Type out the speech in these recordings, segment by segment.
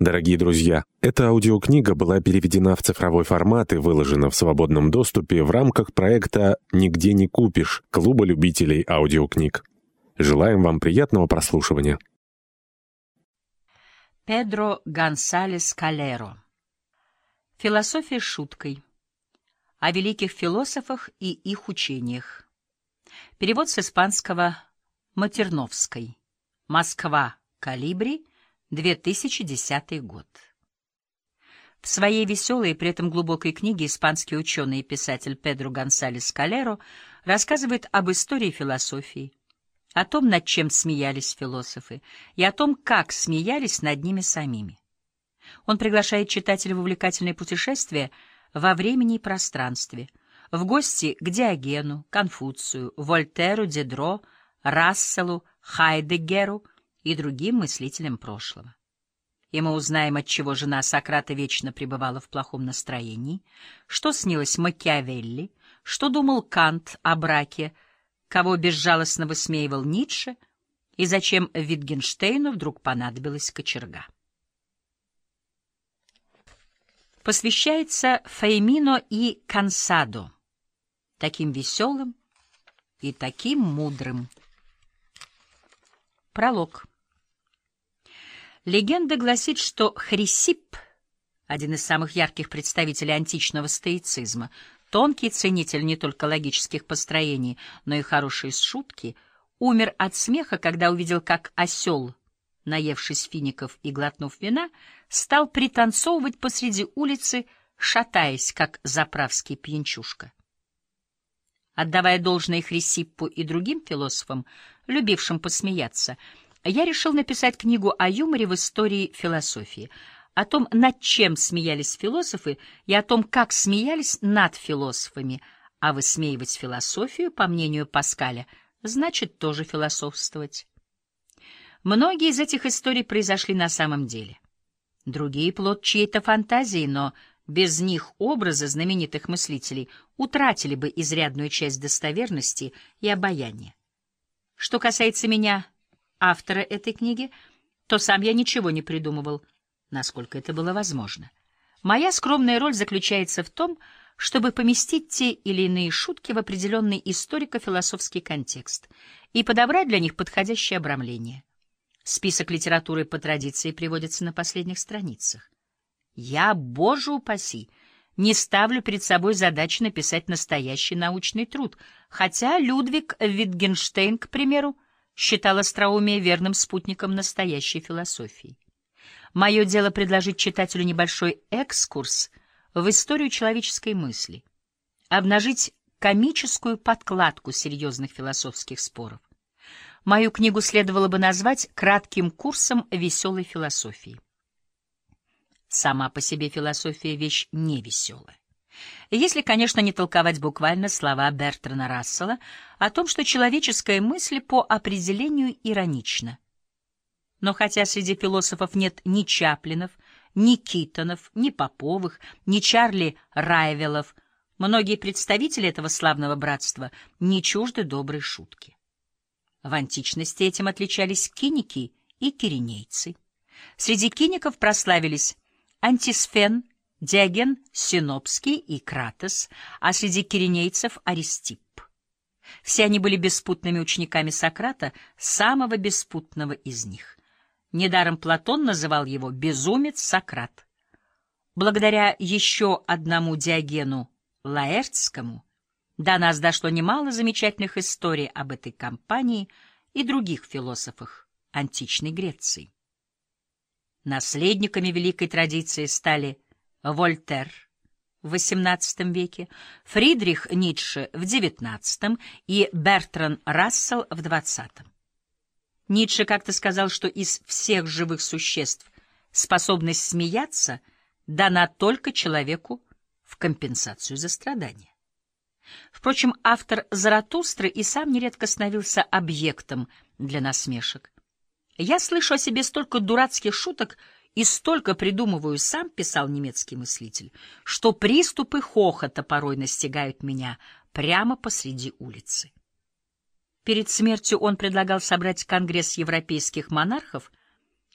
Дорогие друзья, эта аудиокнига была переведена в цифровой формат и выложена в свободном доступе в рамках проекта «Нигде не купишь» Клуба любителей аудиокниг. Желаем вам приятного прослушивания. Педро Гонсалес Калеро. Философия шуткой. О великих философах и их учениях. Перевод с испанского Матерновской. Москва. Калибри. 2010 год. В своей веселой и при этом глубокой книге испанский ученый и писатель Педро Гонсалес Калеро рассказывает об истории философии, о том, над чем смеялись философы, и о том, как смеялись над ними самими. Он приглашает читателя в увлекательное путешествие во времени и пространстве, в гости к Диогену, Конфуцию, Вольтеру, Дедро, Расселу, Хайдегеру — и другим мыслителям прошлого. И мы узнаем, отчего жена Сократа вечно пребывала в плохом настроении, что снилось Макиавелли, что думал Кант о браке, кого безжалостно высмеивал Ницше, и зачем Витгенштейну вдруг понадобилась кочерга. Посвящается Феймино и Кансадо, таким веселым и таким мудрым. Пролог. Легенда гласит, что Хрисип, один из самых ярких представителей античного стоицизма, тонкий ценитель не только логических построений, но и хорошей шутки, умер от смеха, когда увидел, как осел, наевшись фиников и глотнув вина, стал пританцовывать посреди улицы, шатаясь, как заправский пьянчушка. Отдавая должное Хрисиппу и другим философам, любившим посмеяться, — я решил написать книгу о юморе в истории философии, о том, над чем смеялись философы, и о том, как смеялись над философами, а высмеивать философию, по мнению Паскаля, значит тоже философствовать. Многие из этих историй произошли на самом деле. Другие — плод чьей-то фантазии, но без них образы знаменитых мыслителей утратили бы изрядную часть достоверности и обаяния. Что касается меня, автора этой книги, то сам я ничего не придумывал, насколько это было возможно. Моя скромная роль заключается в том, чтобы поместить те или иные шутки в определенный историко-философский контекст и подобрать для них подходящее обрамление. Список литературы по традиции приводится на последних страницах. Я, боже упаси, не ставлю перед собой задачи написать настоящий научный труд, хотя Людвиг Витгенштейн, к примеру, считал остроумие верным спутником настоящей философии. Мое дело предложить читателю небольшой экскурс в историю человеческой мысли, обнажить комическую подкладку серьезных философских споров. Мою книгу следовало бы назвать кратким курсом веселой философии. Сама по себе философия — вещь невеселая. Если, конечно, не толковать буквально слова Бертрана Рассела о том, что человеческая мысль по определению иронична. Но хотя среди философов нет ни Чаплинов, ни Китонов, ни Поповых, ни Чарли Райвелов, многие представители этого славного братства не чужды доброй шутки. В античности этим отличались киники и киринейцы. Среди киников прославились Антисфен, Диоген Синопский и Кратос, а среди киринейцев — Аристип. Все они были беспутными учениками Сократа, самого беспутного из них. Недаром Платон называл его «безумец Сократ». Благодаря еще одному Диогену Лаэртскому до нас дошло немало замечательных историй об этой компании и других философах античной Греции. Наследниками великой традиции стали Вольтер в XVIII веке, Фридрих Ницше в XIX и Бертран Рассел в XX. Ницше как-то сказал, что из всех живых существ способность смеяться дана только человеку в компенсацию за страдания. Впрочем, автор Заратустры и сам нередко становился объектом для насмешек. Я слышу о себе столько дурацких шуток, и столько придумываю сам, писал немецкий мыслитель, что приступы хохота порой настигают меня прямо посреди улицы. Перед смертью он предлагал собрать конгресс европейских монархов,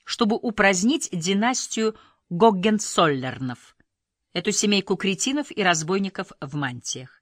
чтобы упразднить династию Гоггенцоллернов, эту семейку кретинов и разбойников в мантиях.